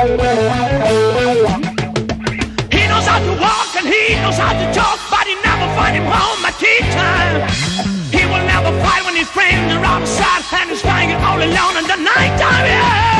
He knows how to walk and he knows how to talk, but he never find him home at tea time. He will never fight when his friends are side and he's lying all alone in the night time. Yeah.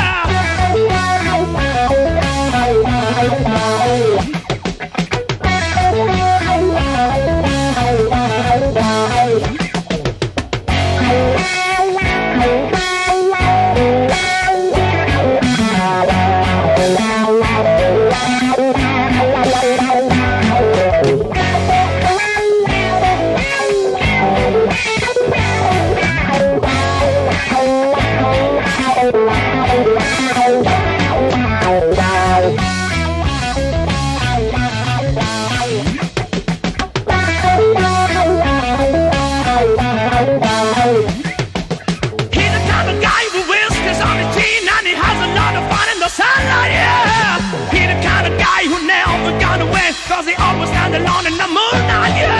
best, cause he always stand alone in the moonlight, yeah!